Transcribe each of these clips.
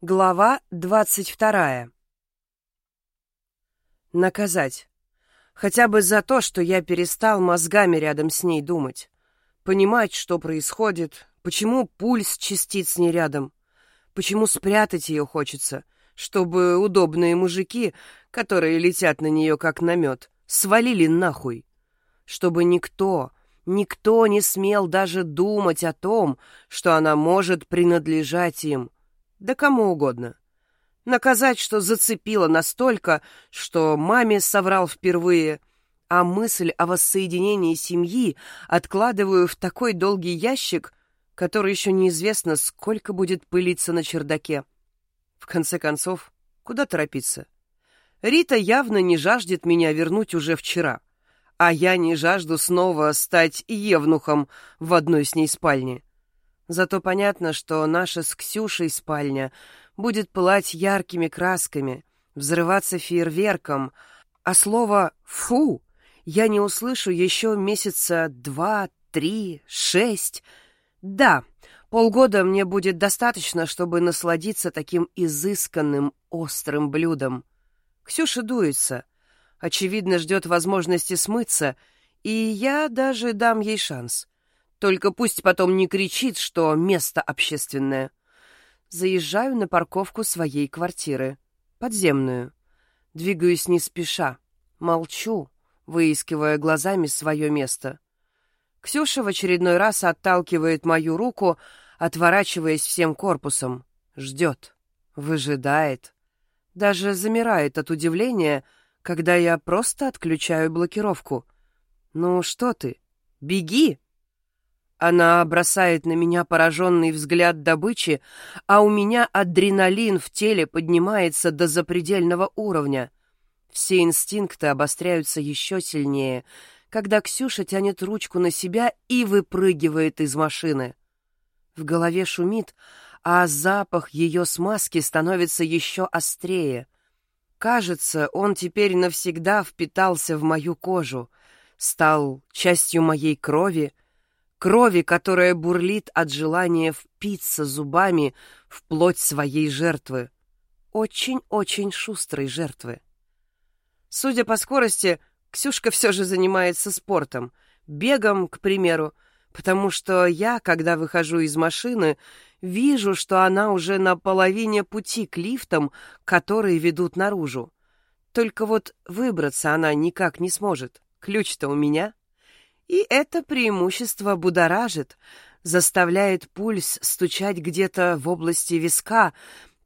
Глава двадцать вторая. Наказать. Хотя бы за то, что я перестал мозгами рядом с ней думать. Понимать, что происходит, почему пульс частиц не рядом, почему спрятать ее хочется, чтобы удобные мужики, которые летят на нее как на мед, свалили нахуй. Чтобы никто, никто не смел даже думать о том, что она может принадлежать им — да кому угодно. Наказать, что зацепило настолько, что маме соврал впервые, а мысль о воссоединении семьи откладываю в такой долгий ящик, который еще неизвестно, сколько будет пылиться на чердаке. В конце концов, куда торопиться? Рита явно не жаждет меня вернуть уже вчера, а я не жажду снова стать евнухом в одной с ней спальне. Зато понятно, что наша с Ксюшей спальня будет пылать яркими красками, взрываться фейерверком, а слово «фу» я не услышу еще месяца два, три, шесть. Да, полгода мне будет достаточно, чтобы насладиться таким изысканным, острым блюдом. Ксюша дуется, очевидно, ждет возможности смыться, и я даже дам ей шанс — только пусть потом не кричит, что место общественное. Заезжаю на парковку своей квартиры. Подземную. Двигаюсь не спеша. Молчу, выискивая глазами свое место. Ксюша в очередной раз отталкивает мою руку, отворачиваясь всем корпусом. Ждет. Выжидает. Даже замирает от удивления, когда я просто отключаю блокировку. «Ну что ты? Беги!» Она бросает на меня пораженный взгляд добычи, а у меня адреналин в теле поднимается до запредельного уровня. Все инстинкты обостряются еще сильнее, когда Ксюша тянет ручку на себя и выпрыгивает из машины. В голове шумит, а запах ее смазки становится еще острее. Кажется, он теперь навсегда впитался в мою кожу, стал частью моей крови, крови, которая бурлит от желания впиться зубами в плоть своей жертвы. Очень-очень шустрой жертвы. Судя по скорости, Ксюшка все же занимается спортом, бегом, к примеру, потому что я, когда выхожу из машины, вижу, что она уже на половине пути к лифтам, которые ведут наружу. Только вот выбраться она никак не сможет. Ключ-то у меня. И это преимущество будоражит, заставляет пульс стучать где-то в области виска,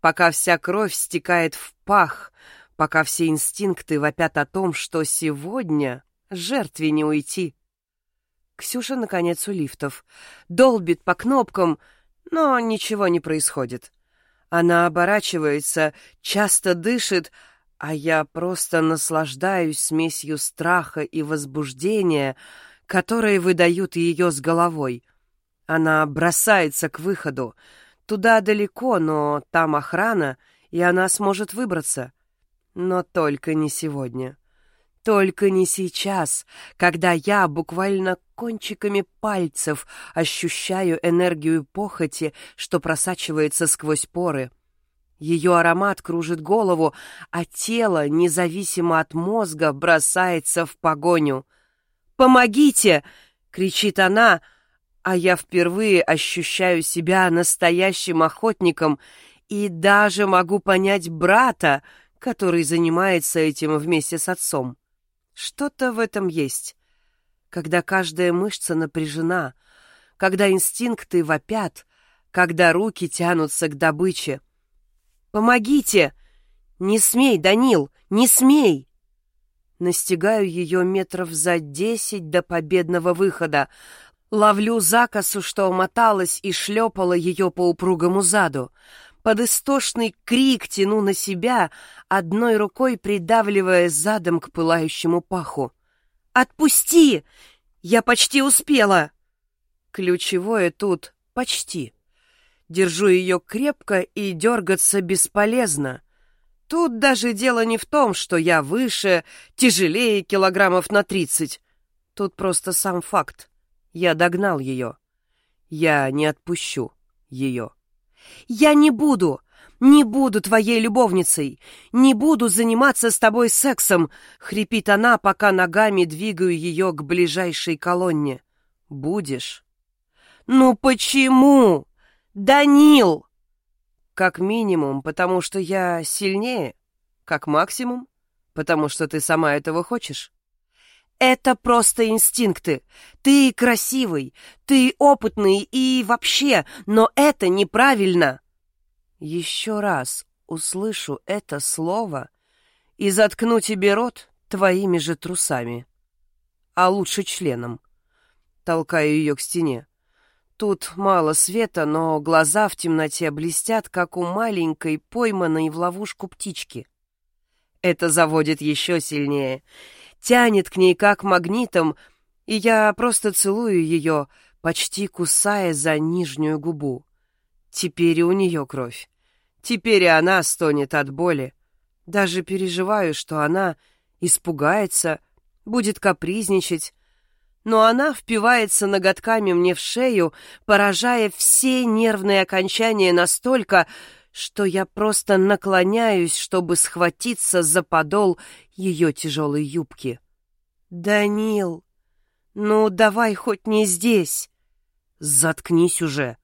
пока вся кровь стекает в пах, пока все инстинкты вопят о том, что сегодня жертве не уйти. Ксюша, наконец, у лифтов. Долбит по кнопкам, но ничего не происходит. Она оборачивается, часто дышит, а я просто наслаждаюсь смесью страха и возбуждения — которые выдают ее с головой. Она бросается к выходу. Туда далеко, но там охрана, и она сможет выбраться. Но только не сегодня. Только не сейчас, когда я буквально кончиками пальцев ощущаю энергию похоти, что просачивается сквозь поры. Ее аромат кружит голову, а тело, независимо от мозга, бросается в погоню — Помогите!» — кричит она, а я впервые ощущаю себя настоящим охотником и даже могу понять брата, который занимается этим вместе с отцом. Что-то в этом есть. Когда каждая мышца напряжена, когда инстинкты вопят, когда руки тянутся к добыче. «Помогите! Не смей, Данил, не смей!» Настигаю ее метров за десять до победного выхода. Ловлю закосу, что моталась и шлепала ее по упругому заду. Под истошный крик тяну на себя, одной рукой придавливая задом к пылающему паху. «Отпусти! Я почти успела!» Ключевое тут «почти». Держу ее крепко и дергаться бесполезно. Тут даже дело не в том, что я выше, тяжелее килограммов на тридцать. Тут просто сам факт. Я догнал ее. Я не отпущу ее. «Я не буду! Не буду твоей любовницей, не буду заниматься с тобой сексом, хрипит она, пока ногами двигаю ее к ближайшей колонне. Будешь? Ну почему? Данил! Как минимум, потому что я сильнее. Как максимум, потому что ты сама этого хочешь. Это просто инстинкты. Ты красивый, ты опытный и вообще, но это неправильно. Еще раз услышу это слово и заткну тебе рот твоими же трусами. А лучше членом. Толкаю ее к стене. Тут мало света, но глаза в темноте блестят, как у маленькой, пойманной в ловушку птички. Это заводит еще сильнее — тянет к ней как магнитом, и я просто целую ее, почти кусая за нижнюю губу. Теперь и у нее кровь. Теперь и она стонет от боли. Даже переживаю, что она испугается, будет капризничать, но она впивается ноготками мне в шею, поражая все нервные окончания настолько, что я просто наклоняюсь, чтобы схватиться за подол ее тяжелой юбки. «Данил, ну давай хоть не здесь!» «Заткнись уже!»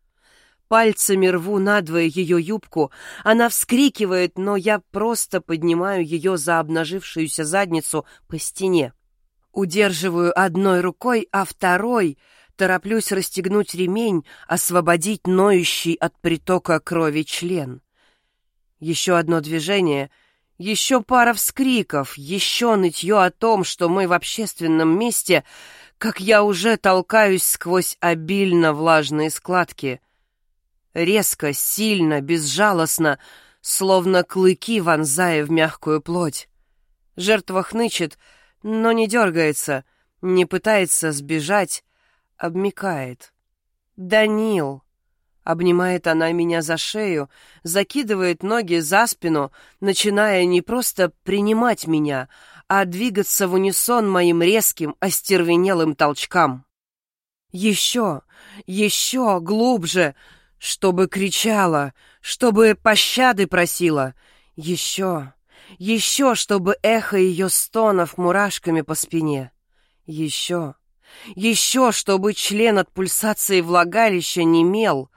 Пальцами рву надвое ее юбку. Она вскрикивает, но я просто поднимаю ее за обнажившуюся задницу по стене. Удерживаю одной рукой, а второй тороплюсь расстегнуть ремень, освободить ноющий от притока крови член. Еще одно движение, еще пара вскриков, еще нытье о том, что мы в общественном месте, как я уже толкаюсь сквозь обильно влажные складки. Резко, сильно, безжалостно, словно клыки вонзая в мягкую плоть. Жертва хнычет, но не дергается, не пытается сбежать, обмикает. «Данил!» Обнимает она меня за шею, закидывает ноги за спину, начиная не просто принимать меня, а двигаться в унисон моим резким, остервенелым толчкам. Еще, еще глубже, чтобы кричала, чтобы пощады просила. Еще, еще, чтобы эхо ее стонов мурашками по спине. Еще, еще, чтобы член от пульсации влагалища немел,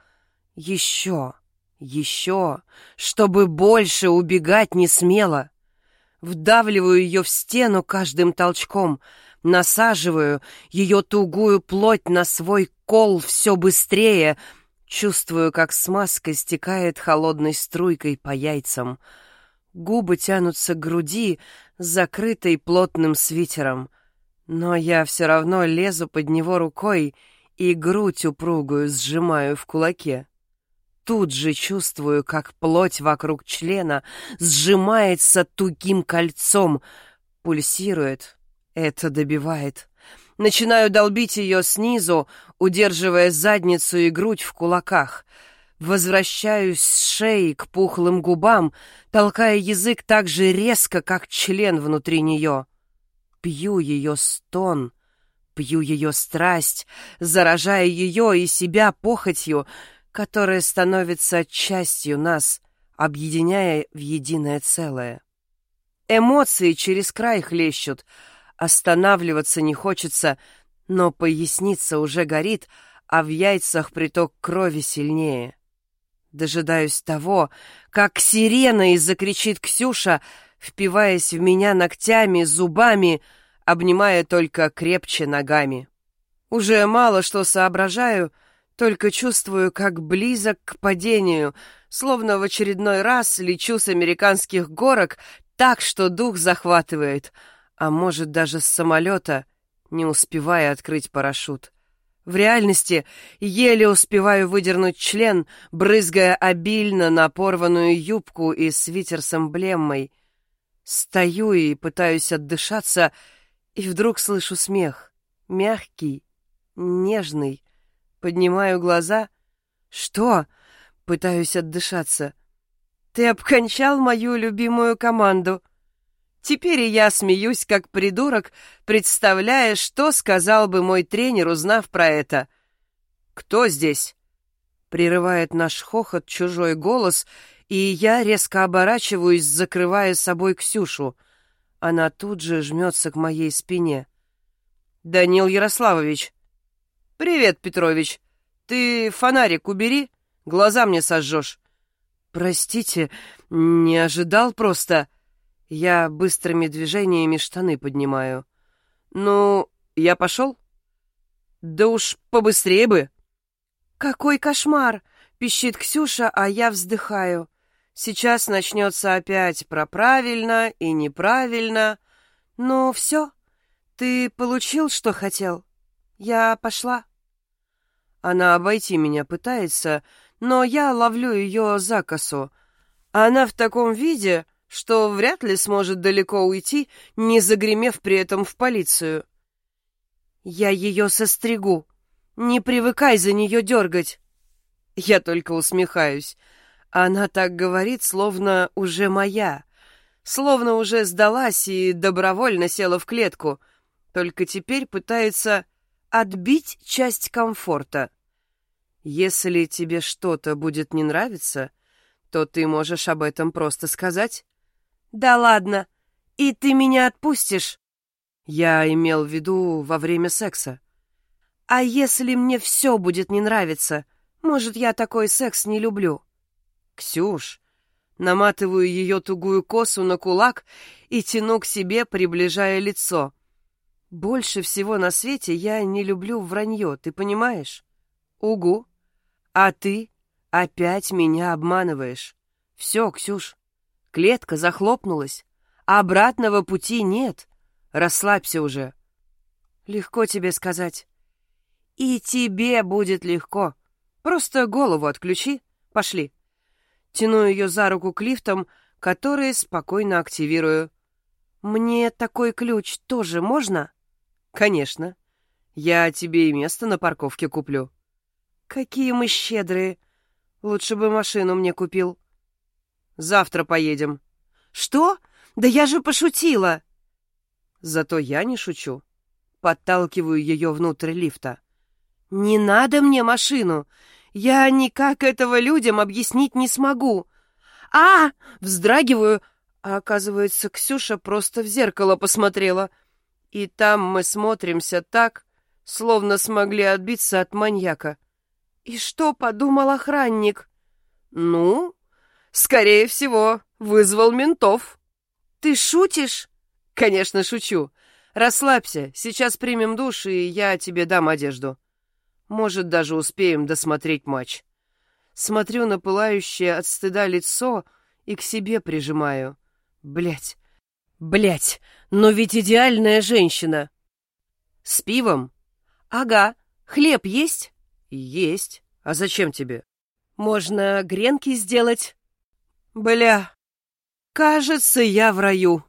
еще, еще, чтобы больше убегать не смело. Вдавливаю ее в стену каждым толчком, насаживаю ее тугую плоть на свой кол все быстрее, чувствую, как смазка стекает холодной струйкой по яйцам. Губы тянутся к груди, закрытой плотным свитером. Но я все равно лезу под него рукой и грудь упругую сжимаю в кулаке. Тут же чувствую, как плоть вокруг члена сжимается тугим кольцом, пульсирует. Это добивает. Начинаю долбить ее снизу, удерживая задницу и грудь в кулаках. Возвращаюсь с шеи к пухлым губам, толкая язык так же резко, как член внутри нее. Пью ее стон, пью ее страсть, заражая ее и себя похотью, которая становится частью нас, объединяя в единое целое. Эмоции через край хлещут, останавливаться не хочется, но поясница уже горит, а в яйцах приток крови сильнее. Дожидаюсь того, как сирена и закричит Ксюша, впиваясь в меня ногтями, зубами, обнимая только крепче ногами. Уже мало что соображаю, только чувствую, как близок к падению, словно в очередной раз лечу с американских горок так, что дух захватывает, а может даже с самолета, не успевая открыть парашют. В реальности еле успеваю выдернуть член, брызгая обильно на порванную юбку и свитер с эмблемой. Стою и пытаюсь отдышаться, и вдруг слышу смех. Мягкий, нежный, Поднимаю глаза. «Что?» — пытаюсь отдышаться. «Ты обкончал мою любимую команду». Теперь и я смеюсь, как придурок, представляя, что сказал бы мой тренер, узнав про это. «Кто здесь?» Прерывает наш хохот чужой голос, И я резко оборачиваюсь, закрывая собой Ксюшу. Она тут же жмется к моей спине. «Данил Ярославович!» «Привет, Петрович! Ты фонарик убери, глаза мне сожжешь!» «Простите, не ожидал просто...» Я быстрыми движениями штаны поднимаю. «Ну, я пошел?» «Да уж побыстрее бы!» «Какой кошмар!» — пищит Ксюша, а я вздыхаю. «Сейчас начнется опять про правильно и неправильно. Ну, все, ты получил, что хотел? Я пошла?» Она обойти меня пытается, но я ловлю ее за косу. Она в таком виде, что вряд ли сможет далеко уйти, не загремев при этом в полицию. Я ее состригу. Не привыкай за нее дергать. Я только усмехаюсь. Она так говорит, словно уже моя. Словно уже сдалась и добровольно села в клетку. Только теперь пытается отбить часть комфорта. Если тебе что-то будет не нравиться, то ты можешь об этом просто сказать. «Да ладно! И ты меня отпустишь?» Я имел в виду во время секса. «А если мне все будет не нравиться? Может, я такой секс не люблю?» «Ксюш!» Наматываю ее тугую косу на кулак и тяну к себе, приближая лицо. «Больше всего на свете я не люблю вранье, ты понимаешь?» «Угу. А ты опять меня обманываешь. Все, Ксюш, Клетка захлопнулась. Обратного пути нет. Расслабься уже. Легко тебе сказать. И тебе будет легко. Просто голову отключи. Пошли. Тяну ее за руку к лифтам, которые спокойно активирую. Мне такой ключ тоже можно? Конечно. Я тебе и место на парковке куплю. Какие мы щедрые. Лучше бы машину мне купил. Завтра поедем». «Что? Да я же пошутила!» Зато я не шучу. Подталкиваю ее внутрь лифта. «Не надо мне машину! Я никак этого людям объяснить не смогу!» «А!» — вздрагиваю, а оказывается, Ксюша просто в зеркало посмотрела. И там мы смотримся так, словно смогли отбиться от маньяка. И что подумал охранник? «Ну, Скорее всего, вызвал ментов. Ты шутишь? Конечно, шучу. Расслабься, сейчас примем душ, и я тебе дам одежду. Может, даже успеем досмотреть матч. Смотрю на пылающее от стыда лицо и к себе прижимаю. Блять, блять, но ведь идеальная женщина. С пивом? Ага. Хлеб есть? Есть. А зачем тебе? Можно гренки сделать? Бля, кажется, я в раю.